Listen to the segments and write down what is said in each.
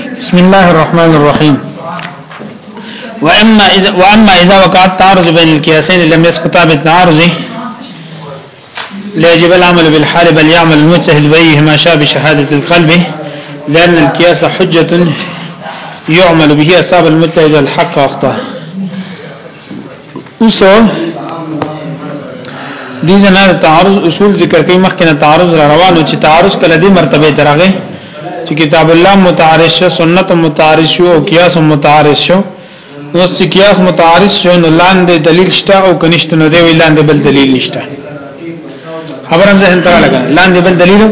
بسم الله الرحمن الرحيم واما اذا وقعت تعرض وقع التعارض بين القياسين لم يسقط بالتعارض لا يجب العمل بالحال بل يعمل المجتهد ما شاء بشهاده القلب لان القياس حجه يعمل به اصاب المجتهد الحق اخطا اوس دې زنه تعارض اصول ذکر کوي مخکې نه تعارض را روانو چې تعارض کله دې مرتبه ترغه چې کتاب الله متعارض شو سنت متعارض شو او قیاس متعارض شو نو چې قیاس متعارض شو نو لاندې دلیل شته او کنيشت نو دی لاندې بل دلیل نشته خبرم ذهن ته لګا لاندې بل دلیل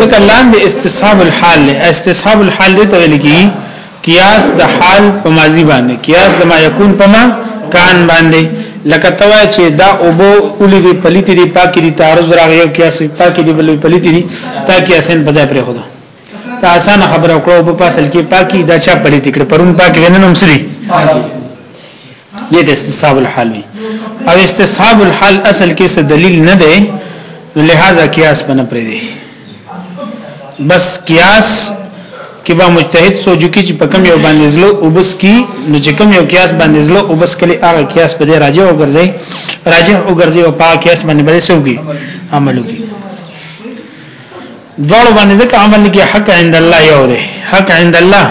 ځکه لاندې استصحاب الحال استصحاب الحال دې ته لګي قیاس د حال په ماضی باندې قیاس د ما یکون په ما کان باندې لکه توای چې دا اوبو اولی دی پلیتی دی پاکی دی تعرض راغی او قیاس پاکی دی بل پلیتی دی تا قیاسین په ځای پرې خدا ته آسان خبره کړو په اصل کې پاکی دا چا پلیتی کړ پرون پاکی وننم سری دې د استصحاب الحال وي او استصحاب الحال اصل کې څه دلیل نه دی لہذا قیاس بنه پرې دی بس قیاس کې با مجتهد سوجو کې چې په کم یو باندې زلو او بس کې نو چې کم یو قیاس باندې زلو او بس کلی هغه قیاس په دې راځي او ګرځي راځي او ګرځي او په قیاس باندې به سوګي عملو کې دواړو باندې ځکه عمل کې حق عند الله یو دی حق عند الله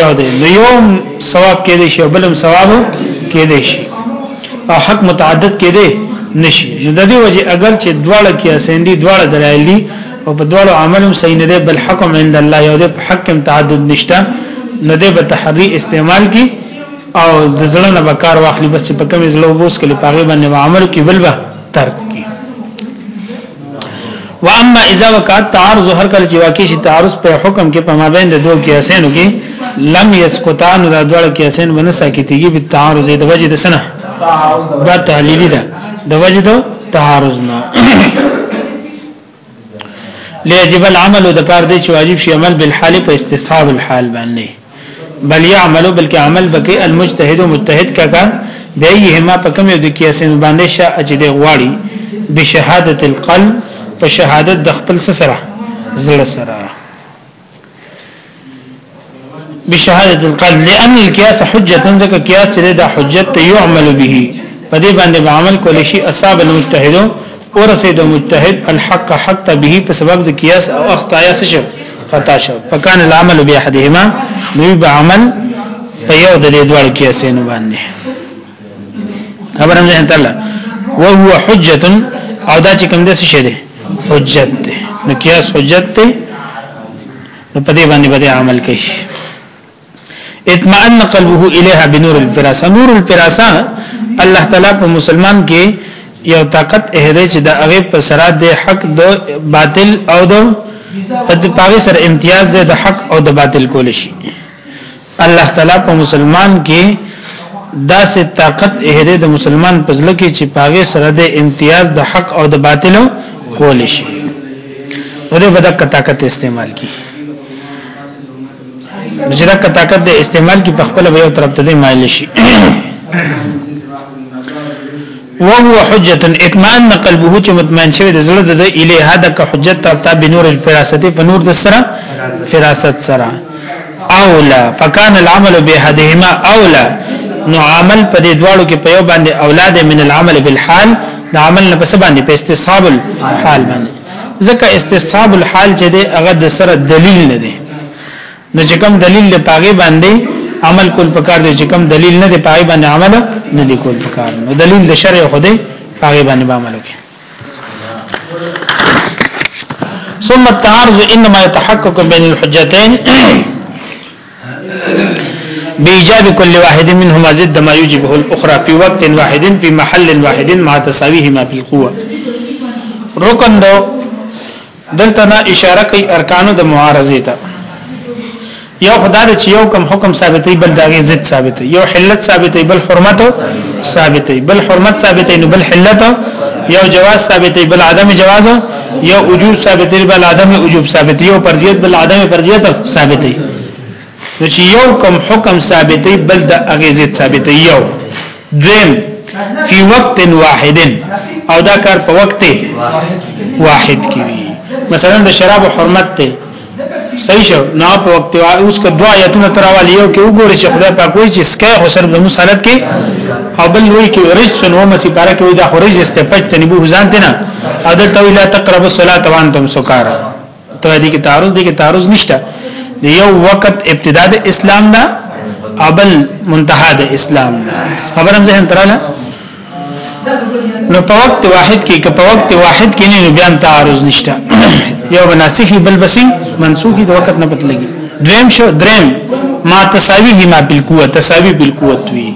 یو دی نو یو ثواب کې دی شی بلم ثواب کې دی شي او حق متعدد کې دی نشي د دې وجه اگر چې دواړه کې اسندي دواړه دلایل دي او په دواړو عملم صحیح نه دی بل حکم عند الله یو دی په حق متعدد نشته نه دی به تحری استعمال کی او د زړه نه بکار واخلي بس چې په کوم زلو بوس کې لپاره باندې عمل کې بل به ترک واما اذا وقعت تعارض هر کله چې واقع شي تعارض په حکم کې په مابین د دوه قیاسینو کې لم یسقطان د دوه قیاسین ونه ساکتېږي په تعارض د وجه د سنه دا تحلیلی ده د وجه د تعارض نه ليجب العمل د پاره د چې واجب شي عمل بالحال په استصحاب الحال باندې بل يعملو بلکې عمل بکې المجتهد مجتهد کاکا بهما په کوم یو د کیسې باندې شا اجد غواړي بشهادت القلب په شهادت د خپل سره زړه سره بشهادت القلب لأن القياس حجه ځکه قياس دې د حجت ته يعمل به په دې باندې عمل کول شي اصحاب المجتهدو ورسېدو مجتهد الحق حق ته به په سبب د قیاس او اخطا یا څه شو خطا شو فکان العمل باحدهما نو به عمل په یو د دې دوړ کې اسینو باندې خبرم ځان تعالی او هو حجه او دا چې کوم د څه شه ده حجت ده نو قیاس حجت ده نو په دې باندې به عمل کوي اطمئن قلبه الیها بنور الفراسه نور الفراسه الله تعالی په مسلمان کې یو طاقت اهره چې د هغه پر سره د حق د باطل او د د پاغه سره امتیاز دی د حق او د باطل کول شي الله تعالی په مسلمان کې دا سه طاقت اهره د مسلمان په ځل کې چې پاغه سره د امتیاز د حق او د باطل کول شي ورته بدک طاقت استعمال کی چې دا طاقت د استعمال کې په خپل به یو طرف ته دی مایل شي وهو حجه اطمئن قلبه چې مطمئن شوی د زړه د اله هدا که حجت طرف ته بنور الفراست په نور د سره فراست سره اولا فکان العمل بهدهما اولا نو عمل په دې دواړو کې په یو باندې اولاد من العمل بالحال د عمل نه پس باندې په استصحاب الحال باندې ځکه استصحاب الحال چې دی هغه د سره دلیل نه دی نو چې کوم دلیل دی پاغي باندې عمل کول پکار دی چې کوم دلیل نه دی پاغي باندې عمل نه دی کول پکار نو دلیل د شرع خو دی پاغي باندې عمل وکړي ثم التعارض انما يتحقق بين الحجتين بإيجاب كل واحد منهما ضد ما يجبه الأخرى في وقت واحد في محل واحد مع تساويهما في القوة رکن دو دلته نه اشاره کوي ارکانو د معارضه ته یو خدای چې یو کم حکم ثابتې بل داغه ضد ثابتې یو حلت ثابتې بل حرمت ثابتې بل حرمت ثابتې نو بل حلت یو جواز ثابتې بل عدم جواز یو وجوب ثابت دی بل عدم وجوب ثابت یو فرضیت بل عدم فرضیت ثابت دی نو چې یو کم حکم ثابت دی بل د اغیزت ثابت دی یو دویم فی وقت واحد او دا کار په وخت واحد کې وي مثلا د شراب حرمت ته صحیح شو نه په وخت وای اوس که دوا یتونه تراوال یو کې وګوري چې خدای پاک وایي چې سکه خو صرف د مسالت کې او بل وایي کې رجس نو مسی پاره کې دا خو رجس ته پچ تني بو ځان ته نه عدل تو لا تقرب الصلاه وانتم سکارا ته دې کې تعارض دې کې تعارض نشته یو وخت ابتدا د اسلام دا ابل منتها د اسلام خبرم ذهن تراله نو په وخت واحد کې که په وخت واحد کې نه بیا تعارض نشته یو بناسخي بل بسي منسوخي د وخت نه بدلږي دریم شو دریم ما تساوی هی ما بالقوه تساوی بالقوت وی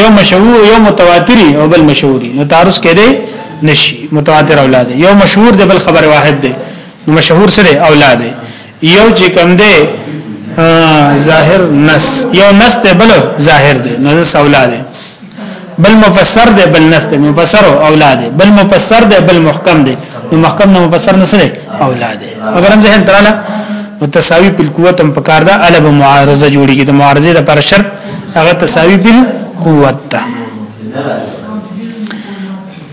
یو مشهور یو متواتری او بل مشهوري نو تعارض کړي نشي متواتر اولاد یو مشهور دی بل خبر واحد دی نو مشهور سره اولاد یو چې کم دی ظاهر نس یو نس ته بل ظاهر دی نو اولاد دی بل مفسر دی بل نست مفسر او اولاد بل مفسر دی بل محکم دی نو محکم نه مفسر نه سره اولاد اگر هم ذهن تراله متساوی په قوت هم پکار ده الب معارضه جوړیږي د معارضه د پر شرط هغه تساوی په قوت ده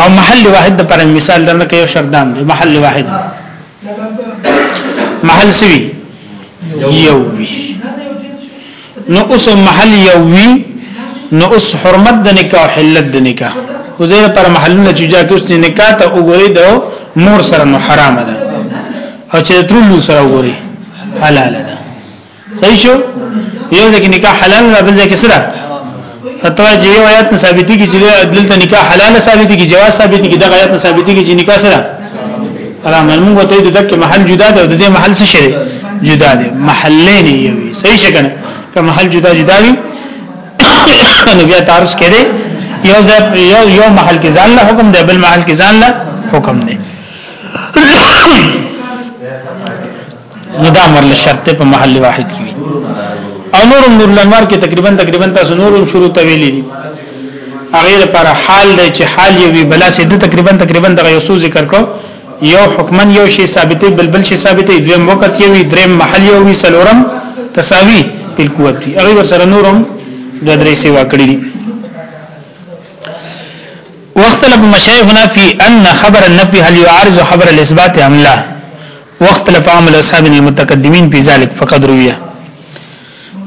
او محل واحد د پر مثال درنه کوي شرط دام دی محل واحد محل سوي یو نو اوس محل یو وی نو اوس حرمت د نکاح حلت د نکاح وزیر پر محلونه چې جا کې اوس نکاح ته وګوري د مور سره نو حرام ده او چې ترلو سره وګوري حلال ده صحیح شو یو ځکه نکاح حلال نه بل ځکه سره فتوا چې یو آیات ثابتي کې چې دلته نکاح حلال ثابتي کې جواز ثابتي کې دغه آیات ثابتي کې چې نکاح سره حرام موږ ته د دک محل جدا دی او د دې محل څه شری جدا دی محلین یو صحیح شګنه که محل جدا جدا وي نو بیا تعرض کړي یو یو یو محل کې ځان له حکم دی بل محل کې ځان له حکم دی نو دا امر لشرط په محل واحد کې او نور نور الانوار کې تقریبا تقریبا تاسو نور شروع تویلې دي هغه لپاره حال دی چې حال یو وی بلا سي د تقریبا تقریبا دغه یو څه ذکر کړو یو حکمن یو شی ثابتې بلبل شی ثابتې دویم وخت یو وی دریم محل یو وی سلورم تساوی په قوت دی هغه سره نورم د درې سیوا کړی دي واختلف مشایخنا فی ان خبر النفی هل يعارض خبر الاثبات ام لا واختلف عمل اصحاب المتقدمین فی ذلک فقد رویه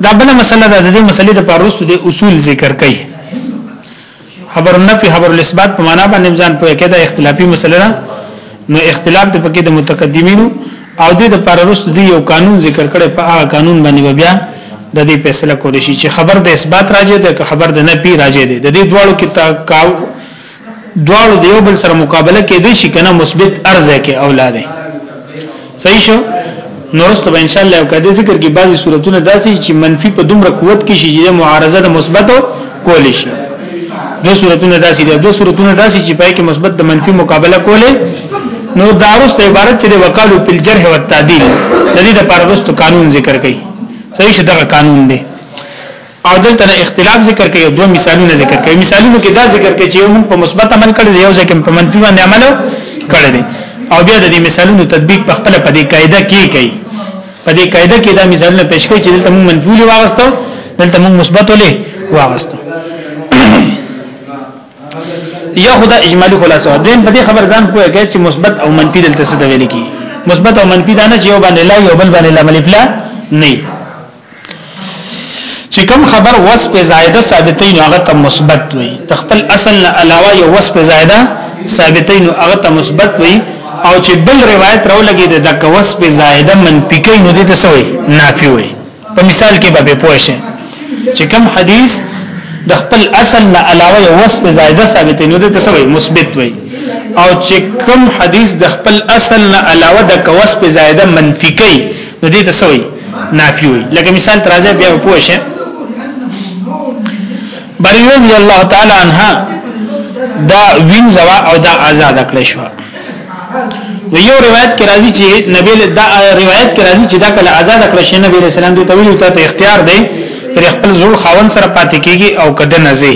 دا بل مسله ده د دې مسلې د پروستو د اصول ذکر کړي خبر النفي خبر الاثبات په معنا باندې ځان پوهه کړه اختلافي مسله ده نو اختلاف د پکې د متقدمینو او د د پروستو د یو قانون ذکر کړي په هغه قانون باندې بیا د دې فیصله کول شي چې خبر د اثبات راځي د خبر د نفي راځي د دې دواړو کې دواړو د یو بل سره مقابله کې دي شي کنه مثبت ارزه کې اولاد صحیح شو نورسته به ان شاء الله کده ذکر کې بعضي صورتونه داسي چې منفي په دومره قوت کې شي چې معارضه د مثبت کول شي دو صورتونه داسي دي دو صورتونه داسي چې پای کې مثبت د منفي مقابله کوله نو داروس ته عبارت چې د وکالو په جرح او تعدیل د دې لپاره وروسته قانون ذکر کړي صحیح شته قانون دی او دلته نه اختلاف ذکر کوي دوه مثالونه ذکر کوي مثالونو کې دا ذکر کوي چې یو موږ په مثبت عمل کړی دی یو ځکه په منفي باندې عمل کړی دی او بیا د دې مثالونو تطبیق په خپل په دې قاعده کې کوي په دې قاعده کې دا مثالونه پیش کوي چې دلته موږ منفي ولې واغستو دلته موږ مثبت ولې واغستو یا خدا اجمالی خلاصه دین په دې خبر ځان پوهه کوي چې مثبت او منفي دلته څه دی ویل کی مثبت او منفي دا نه چې یو باندې لا یو بل باندې لا ملفلا نه چې کوم خبر وصف زائده ثابتې نو هغه ته مثبت وي د خپل اصل نه علاوه یو وصف زائده ثابتې نو هغه ته مثبت وي او چې بل روایت راو لګي د دک وصف زائده منفي کوي نو دې ته سوې نافي وي په مثال کې به پوه شئ چې کوم حدیث د خپل اصل نه علاوه یو وصف زائده ثابتې نو دې ته سوې مثبت وي او چې کوم حدیث د خپل اصل نه علاوه د کوس په زائده منفي کوي نو دې ته سوې نافي وي لکه مثال ترازه بیا پوه شئ بریوم رضی الله تعالی عنها دا وینځوا او دا آزاد کړې شو نو یو روایت کې راځي چې نبی له دا روایت کې راځي چې دا کله آزاد کړې شي نبی رسول الله ته ویل ته اختیار دی چې خپل زول خاون سره پاتې کیږي او کده نه زی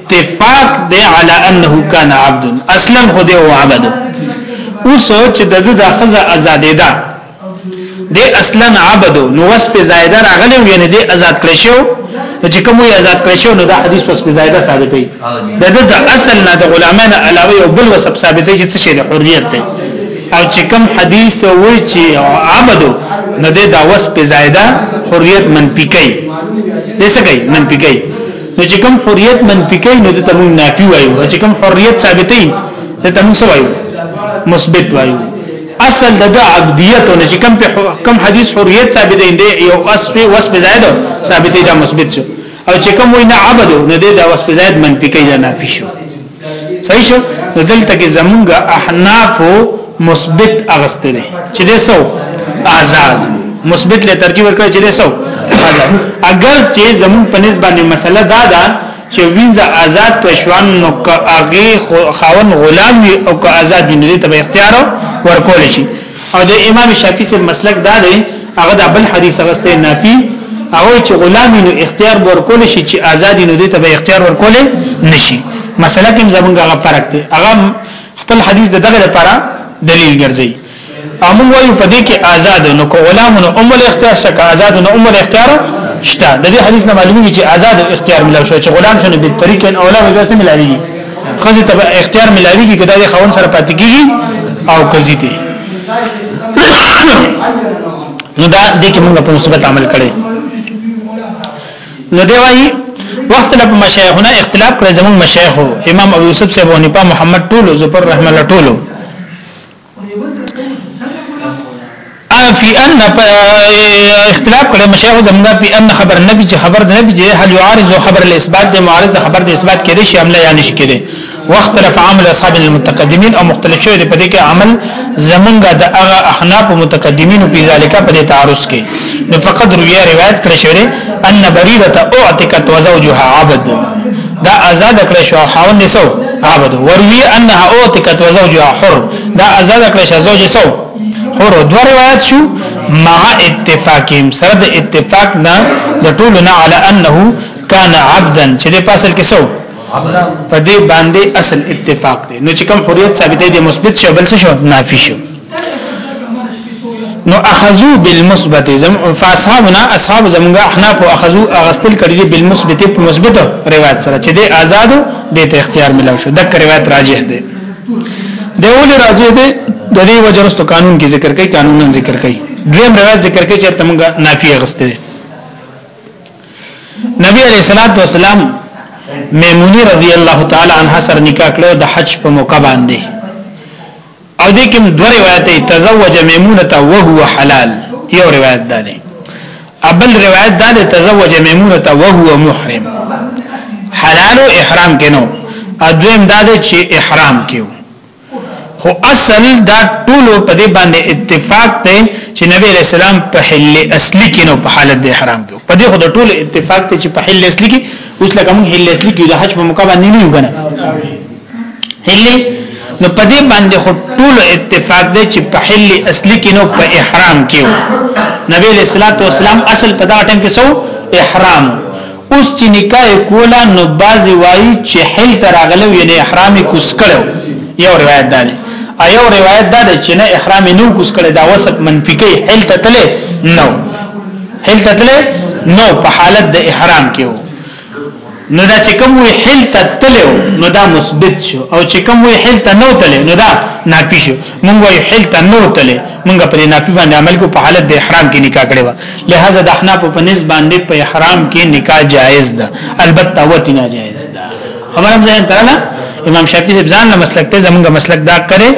اتفاق دی علی انه کان عبد اصلا خو دی او عبد اوس چې د د خزه آزادې ده د اصلا عبد نو وسپ زائده راغلی یعنی د آزاد کړی شو چې کوم یې آزاد کړی شو نو د حدیث وسپ زائده ثابتې د د اصل نه د غلامانو علاوه یو بل وسپ ثابتې چې څه شی د حریت دی او چې کوم حدیث وایي چې عبد نو د وسپ زائده حریت منفی کوي دې څه کوي منفی کوي نو چې کوم حریت منفی کوي نو دته موږ نافي وایو او چې کوم حریت ثابتې دته موږ سوایو مثبت وایو اصل د عبدیت نه چې کوم په کوم حدیث حریت ثابتې دی یو وصف وصف زائد ثابتې دا مثبت شو او چې کوم وینا عبد نه دی دا وصف زائد منفی کوي دا نافي شو صحیح شو نو دلته کې زمونږ احناف مثبت اغسته دي چې د سو آزاد مثبت له ترجیح ورکړي چې د سو آزاد اگر چې زمون په نسبت باندې مسله دا ده چې وینځه آزاد پښوان نو هغه خاون غلام او که آزاد نه دي ته اختیار ورکول شي او د امام شافعي سره مسلک دا دی هغه د بل حدیث غسته نافي او چې غلامي نو اختیار ورکول شي چې ازادي نو دې ته به اختیار ورکول نشي مسله کې زمونږ غو فرق دی هغه خپل حدیث د دغه لپاره دلیل ګرځي او موږ وایو په دې کې آزاد نو کو غلام نو عمر اختیار شکه آزاد نو عمر اختیار شته د دې حدیث نه معلومیږي چې آزاد او اختیار ملو شو چې غلام شنو به طریق الاولا به څه ملایږي خزه ته اختیار ملاویږي کدا د خاون سره پاتې کیږي او کزي دي نو دا د کې موږ په مثبت عمل کړي نو دی وایي وخت له مشایخونه اختلاف کړی زمون مشایخو امام ابو یوسف صاحب او نپا محمد ټولو زبر رحم الله ټولو فی ان اختلاف کړه مشایخ زمدا فی ان خبر نبی چې خبر د نبی چې هل یعارض خبر الاثبات د معارض د خبر د اثبات کړي شی عمل یا نشي کړي واختلف عمل اصحاب المتقدمین او مختلف شوی په دې کې عمل زمونږه د هغه احناف متقدمین په ذالک په دې تعارض کې نو فقط رویه روایت کړی شوی ان بریره اعتقت وزوجها عبد دا آزاد کړی شو حاون دې سو عبد وروي انها اوتکت وزوجها حر دا آزاد کړی شو زوج سو حر دو روایت شو مع اتفاقهم سره د اتفاق نه د ټولو نه علی انه کان عبدا چې د پاسل کې سو په دې باندې اصل اتفاق دی نو چې کوم حریت ثابتې دي مثبت شو بل څه شو نافي شو نو اخذو بالمثبت زم فاصحابنا اصحاب زمغه احناف او اخذو اغستل کړي بالمثبت په مثبت روایت سره چې د آزادو د اختیار ملو شو دغه روایت راجح دی د اول راجح دی د دې وجرستو قانون کې ذکر کوي قانون ذکر کوي دریم روایت ذکر کوي چې تمغه نافی اغسته نبی علیہ الصلوۃ والسلام میمونی رضی الله تعالی عنها سره نکاح کړو د حج په موقع باندې او دې کوم دوه روایت تزوج میمونه وهو حلال یو روایت ده ابل روایت ده تزوج میمونه وهو محرم حلال او احرام کینو ادویم دا ده چې احرام کیو خو اصل دا ټول په دې باندې اتفاق ته چې نبی رسول الله په حل اصلي کې نو په حالت د احرام کې په دې خو د ټول اتفاق ته چې په حل اصلي کې اوس لکه موږ حل اصلي کې د حج په مقابله نه یو کنه هلی نو په دې باندې خو ټول اتفاق دی چې په حل اصلي کې نو په احرام کې و نبی له صلوات و سلام اصل په دا ټیم کې سو احرام اوس چې نکاح کولا نو بازي وایي چې حل تر اغلو یې نه احرام کوس کړو یو روایت ده ایو روایت ده چې نه احرام نو کوس کړي دا وسط منفي کوي حل تتله نو حل تتله نو په حالت د احرام کې وو نو دا چې کوم وی حل ته تلو نو دا مثبت شو او چې کوم وی حل ته نو تلو نو دا نافی شو مونږ وی حل ته نو تلو مونږ پر نافی باندې عمل کو په حالت د احرام کې نکاح کړو لہذا د احناف په نس باندې په احرام کې نکاح جائز ده البته وتی نه جائز ده خبرم ځین تراله امام شافعی صاحب ځان له مسلک ته زمونږ مسلک دا کړي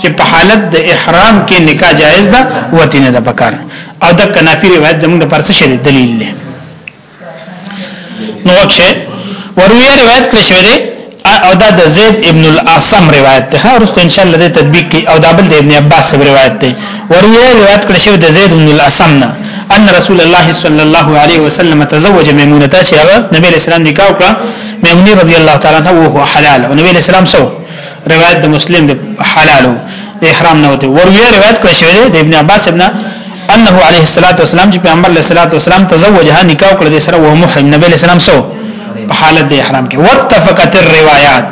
چې په حالت د احرام کې نکاح جائز ده وتی نه ده پکار او د کنافی روایت زمونږ پر څه دلیل دی نو چې وروي روایت کړی شوی دی او دا د زید ابن الاعصم روایت ده خو رسته ان شاء الله د تطبیق کی او دا بل د ابن عباس روایت ده وروي روایت کړی شوی د زید ابن الاعصم نه ان رسول الله صلی الله علیه وسلم تزوج میمونه ته چې هغه نبی اسلام نکاح وکړه میمونه رضی الله تعالی عنها او هو حلال او نبی اسلام سو روایت د مسلم د حلالو د احرام نه وته وروي روایت کړی شوی د ابن عباس ابن انه عليه الصلاه والسلام چې پیغمبر علیه الصلاه والسلام تزوجها نکاح کړ د سره وو محرم نبی علیہ السلام سو په حالت د احرام کې واتفقت الروايات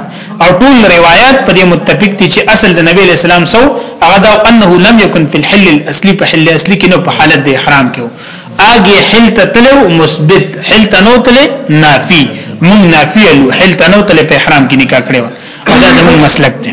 او ټول روایت په دې متفق دي چې اصل د نبی علیہ السلام سو هغه دا انه لم يكن في الحل الاصلي په حل اصلي کې نو په حالت د احرام کې اګه حل تتلو مثبت حل تنو تل نافي مون نافي حل تنو تل په احرام کې نکاح کړو دا زموږ مسلک دی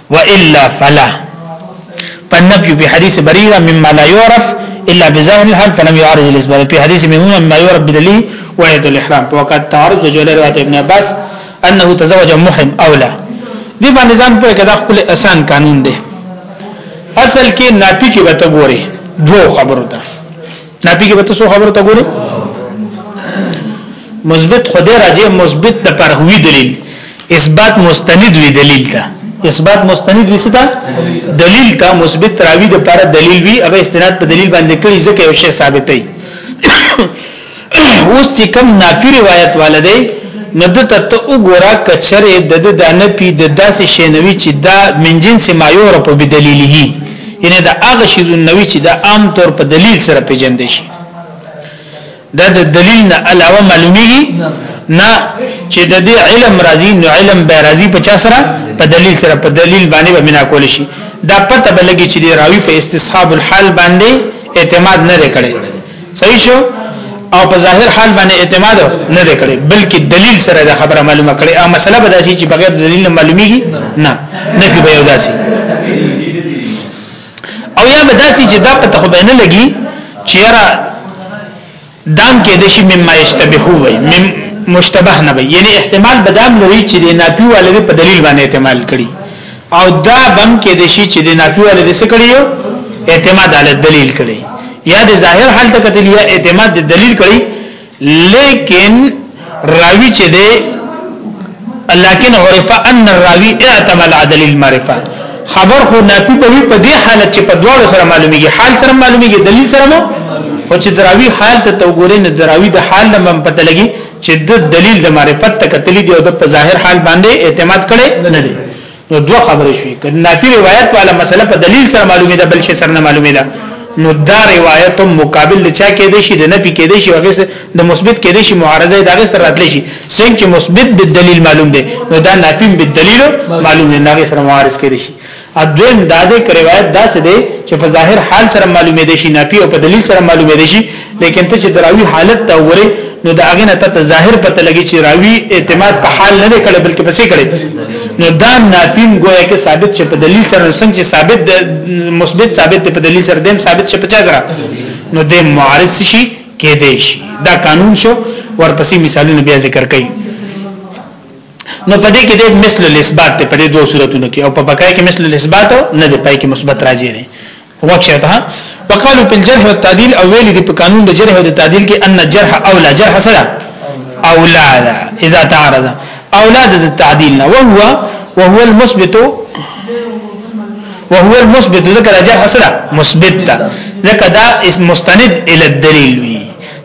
والا فلا فالنفي في حديث بريرة مما لا يعرف إلا بظاهر الحال فلم يعرض الإثبات في حديث ميمون مما يعرف بدليل وعيد الإحرام وقد تعرض وجه رواية ابن عباس أنه تزوج محرم أو لا دي باندې ځان په کده خپل اسان قانون دی اصل کې ناپی کې به ته ګوري دوه خبرو ته ناپی کې به تاسو خبرو ته ګورئ مثبت خدای راځي مثبت د پر هوی دلیل اثبات مستند وی دلیل ته اثبات مستند وی ستا دلیل ته مثبت راوی د پر دلیل وی هغه استناد په دلیل باندې کړي ځکه یو شی ثابتې اوس چې کوم نافی روایت والده ندت ته وګوره کچره د د دانه پی د داسې شینوي چې دا منجن سمایو رب بدلیله یعنی دا هغه شیزونه نوی چې دا عام طور په دلیل سره پیژندې شي دا د دلیل نه علاوه معلومیږي نه چې د دې علم راځي نو علم به راځي په چا سره په دلیل سره په دلیل باندې به بنا کول شي دا پته بلګي چې دی راوي په استصحاب الحال باندې اعتماد نه کړي صحیح شو او په ظاهر حال باندې اعتماد نه وکړي بلکې دلیل سره دا خبره معلومه کړي او مسله به داسي چې بغیر دلیل معلومیږي نه نه کې به یو داسي او یا به داسي چې دا پته خو به نه لګي چې را دام کې د شي مما یشتبه وي مم مشتبه نه وي یعنی احتمال بدام لري چې د ناپیو والي په دلیل باندې احتمال کړي او دا بم کې د شي چې د نافي ول د څه کړیو اعتماد علی دلیل کړي یا د ظاهر حال ته کتل یا اعتماد د دلیل کړي لیکن راوی چې دی لكن عرف ان الراوي اعتمد على دلیل المعرفه خبر خو نافي په په دې حالت چې په دواړو سره معلومیږي حال سره معلومیږي دلیل سره مو خو چې دراوی حال ته توګورې نه دراوی د حال نه پته لګي چې د دلیل د معرفت ته کتلی دی او د په ظاهر حال باندې اعتماد کړي نه دی نو دوه خبرې شوې کله نافي روایت والا مسله په دلیل سره معلومه ده بل شي سره نه معلومه ده نو دا روایت مقابل د چا کې دی شي د نفي کې دی شي هغه د مثبت کې دی شي معارضه د هغه سره راتلی شي څنګه چې مثبت د دلیل معلوم دی نو دا نافي د دلیل معلوم نه هغه سره معارض کې دی شي ادویم دا دی ک روایت دا څه دی چې په ظاهر حال سره معلومه دي شي نافي او په دلیل سره معلومه دي شي لیکن ته چې دراوی حالت ته وره نو دا هغه نه ته ظاهر پته لګي چې راوی اعتماد په حال نه دی کړي بلکې پسې کړي نو دا نافیم گویا کې ثابت چې په دلیل سره څنګه چې ثابت مثبت ثابت په دلیل سره دیم ثابت چې په چا سره نو د معارض شي کې دی شي دا قانون شو ورپسې مثالونه بیا ذکر کړي نو په دې کې د مثل الاثبات په دې دوه صورتونو کې او په بقای کې مثل الاثبات نه دی پای کې مثبت راځي نه وقشتها وقالو په الجرح والتعديل او ویل دي په قانون د جرح او د تعديل کې ان جرح اولا جرح سره اولا ده اذا تعارض اولاد د تعديل نه وهو وهو المثبت وهو المثبت ذکر جرح سره مثبت ده ذکر دا مستند الى الدليل وي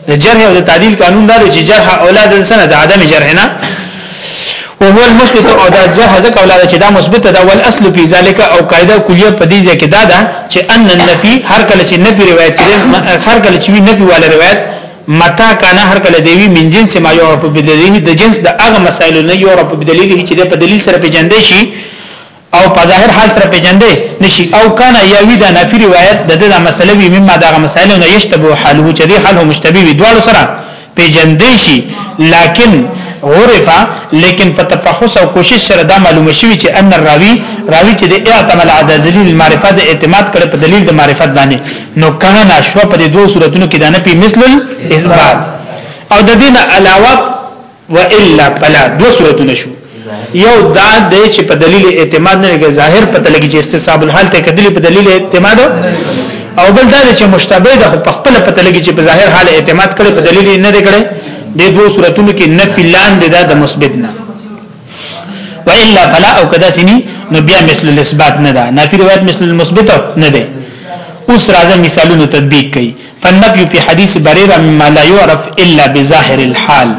د جرح او د تعدیل قانون دا دی چې جرح اولاد سنه د عدم جرح نه او هو المثبت او دا جرح ځکه اولاد چې دا مثبت ده ول اصل فی ذلک او قاعده کلیه په دې ځکه دا ده چې ان النفی هر کله چې نفی روایت چې هر کله چې نفی والا روایت متا کانه هر کله دیوی من جنس ما یعرف بدلیل د جنس د هغه مسائل نه یعرف بدلیل چې په دلیل سره پیژندې شي او په ظاهر حال سره پیجندې نشي او کان یا وی دا نفي روایت د دې مسله وی مما دا مسائل نه یشتبه حاله چې دی حال مشتبه وی دواړو سره پیجندې شي لکن عرفا لیکن په تفحص او کوشش سره دا معلومه شوی چې ان الراوی راوی چې د اعتماد عدد دلیل معرفت د اعتماد کړ په دلیل د معرفت باندې نو کانا شو په دوه صورتونو کې دا نه پی مثل اثبات او د دین علاوه والا فلا دو صورتونه شو یو دا د چې په دلیل اعتماد نه لګي ظاهر په تلګي چې استصحاب الحال ته کدلی په دلیل اعتماد او بل دا چې مشتبه د په خپل په تلګي چې په ظاهر حال اعتماد کړي په دلیل نه دی کړي د دوه صورتونو کې نفي لاندې دا د مثبت نه والا فلا او کدا سني نو بیا مثل الاثبات نه ده نفي روایت مثل المثبت نه ده اوس راځه مثالونو تطبیق کړي فالنفي في حديث بريرة مما لا يعرف الا بظاهر الحال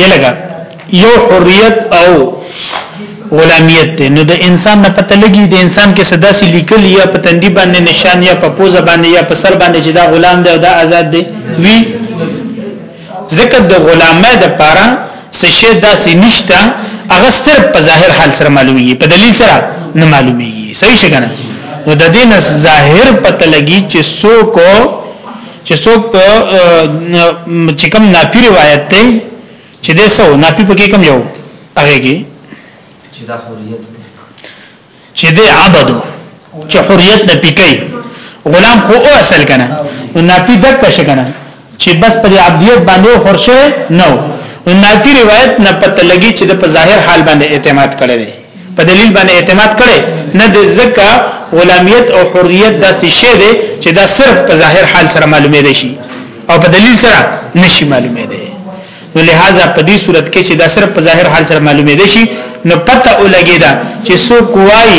یلګه یو حریت او غلامیت ته نو د انسان نه پته لګي د انسان کې صدا سي لیکل یا په تندي باندې نشان یا په پوزه باندې یا په سر باندې چې دا غلام دی او دا آزاد دی وی ځکه د غلامه د پاره سشه داسې نشته هغه صرف په ظاهر حال سره معلومیږي په دلیل سره نه معلومیږي صحیح څنګه نو د دین ظاهر پته لګي چې څوک چې څوک په چې کوم نافی روایت دی چې د سو نافی په کې کوم یو هغه کې چې دا حریت چې دی عبد چې حریت نه پکې غلام خو او اصل کنه نو نافی دک شه کنه چې بس پر عبدیت باندې خورشه نو نو نافی روایت نه پته لګي چې په ظاهر حال باندې اعتماد کړي دي په دلیل باندې اعتماد کړي نه د زکه غلامیت او حریت دا څه شی دی چې دا صرف په ظاهر حال سره معلومه دي شي او په دلیل سره نشي معلومه نو لہذا په دې صورت کې چې دا صرف په ظاهر حال سره معلومې دي شي نو پته ولګی دا چې سو کوای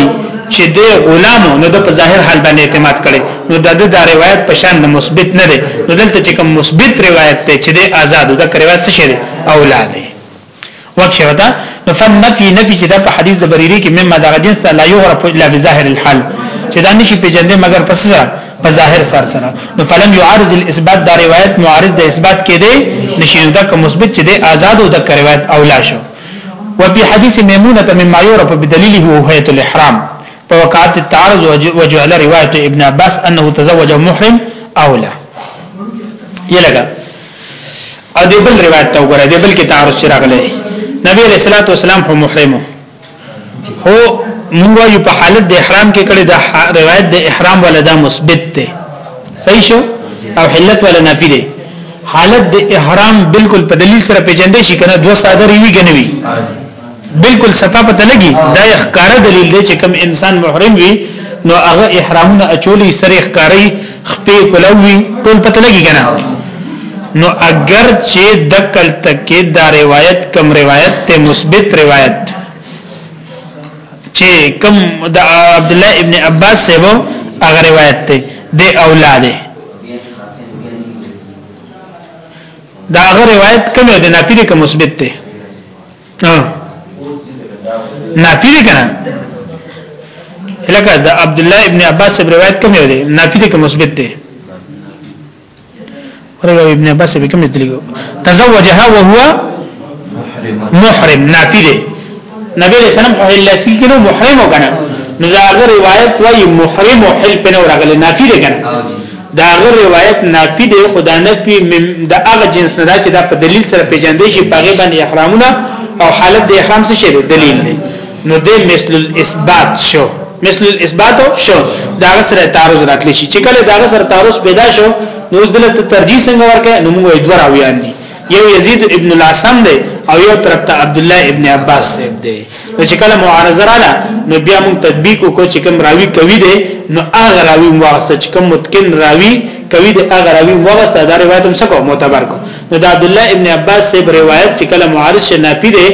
چې د غلامو نو د په ظاهر حال باندې اعتماد کړي نو د د روایت په شان د مثبت نه دی نو دلته چې کوم مثبت روایت ته چې د آزاد د روایت څه شي اولاد دی وکشه وتا نو فن نفي نفي چې د په حدیث د بریری کې مما د جنس لا یغرف الا بظاهر الحال چې دا نشي پیجندې مگر پس سره په ظاهر سر سره نو فلم يعارض الاثبات دا روایت معارض د اثبات کې دی نشي دا کوم مثبت چې دی آزاد او د روایت اولا شو وفي حديث ميمونه مما يعرف بدليله هو هيئه الاحرام په وقعت التعارض وجعل روایت ابن عباس انه تزوج محرم اولا یلګه او دې بل روایت ته وګوره دې بل کې تعارض شراغله نبی رسول الله صلی الله علیه وسلم محرمه هو موږ یو په حالت د احرام کې کړي دا روایت د احرام ولا دا مثبت دی صحیح شو او حلت ولا نفي دی حالت د احرام بالکل په دلیل سره پیژندې شي کنه دوه ساده ریوی کنوي بالکل صفه پته لګي دا ښکارا دلیل دی چې کم انسان محرم وي نو هغه احرامونه اچولي سره ښکاری خپې کولوي ټول پته لګي کنه نو اگر چې د کل تکې دا روایت کم روایت ته مثبت روایت چې کم د عبد الله ابن عباس سبو هغه روایت ته د اولاده دا هغه روایت کومه د نافی د کوم مثبت ته نافی دی کنه لکه د عبد الله ابن عباس روایت کوم دی نافی دی که مثبت دی ورغه ابن عباس به کوم دی لګو تزوجها وهو محرم نافی دی نبی علیہ السلام په لسی کې نو محرم وکنه نو دا غیر روایت وایي محرم او حل په نور غل نافی دی کنه دا غیر روایت نافی دی خدا نفی د هغه جنس نه دا چې دا په دلیل سره پیژندې شي په غیبه نه احرامونه او حالت د احرام څه شي دلیل دی نو د مثل الاثبات شو مثل الاثبات شو دا سره تعارض راتلی شي چې کله دا سره تعارض پیدا شو نو اوس دلته ترجیح څنګه ورکه نو موږ ادوار اویان دي یو یزید ابن الاسم دی او یو طرف ته عبد الله ابن عباس صاحب دی نو چې کله معارضه رااله نو بیا موږ تطبیق کو چې کوم راوی کوي دی نو هغه راوی واسطه چې کوم متقن راوی کوي دی هغه راوی واسطه دا روایت هم سکو معتبر کو نو دا عبد الله ابن عباس سے روایت چې کله معارض شه نافی دی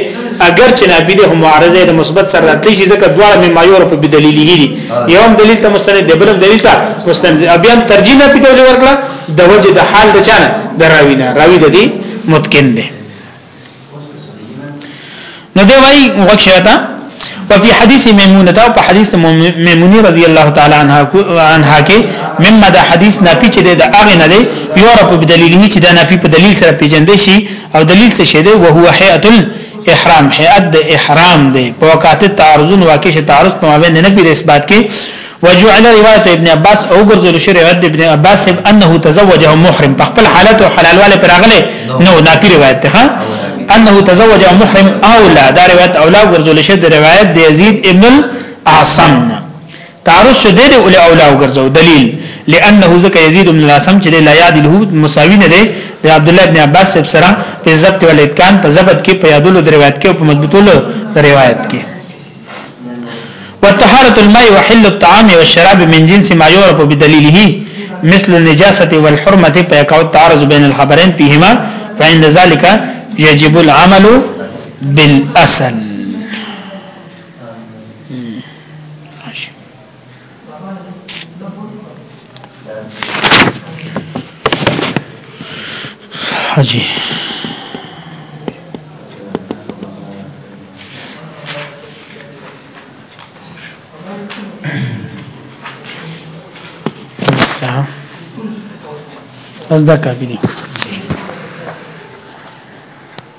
اگر چې نافی دی هم معارضه د مثبت سره راتلی شي ځکه دواړه مې مایور په بدلیلی دي یو هم دلیل ته مستند دی بل هم دلیل ته مستند بیا هم ترجیح نه پیته ورکړه د وجه د حال د چانه د راوی نه راوی د دې متقن دی نو دی وای وکشتا وفي حديث ميمونه او په حديث ميمونه رضی الله تعالی عنها عنها کې مما دا حديث نافي چې د اغه نه دی یورپ په دلیل چې دا نافي په دلیل سره پیژندې شي او دلیل څه شه دی او هو هيئه الاحرام هيئه د احرام دی په وقات تعارض واقع شه تعارض په مابین نه پیری اثبات کې وجعل روایت ابن عباس او ګرځول شو روایت ابن عباس انه تزوجه محرم په خپل حالت او حلال والے پر اغله نو دا پی روایت ده انه تزوج محرم اولا دا روایت اولا ګرځول شو د روایت د یزید ابن الاعصم تعرض شو د اول اولا ګرځو دلیل لانه زکه یزید ابن الاعصم چې لا یاد له مساوی نه دی د عبد الله ابن عباس سره په ضبط ول اتقان په ضبط کې په یادولو د روایت کې او په مضبوطولو د روایت کې وطهارت الماء وحل الطعام والشراب من جنس ما يعرف بدليله مثل النجاسه والحرمه فيقع التعارض بين الخبرين فيهما فعند ذلك يجب العمل بالاصل حجی بس دا کافي دي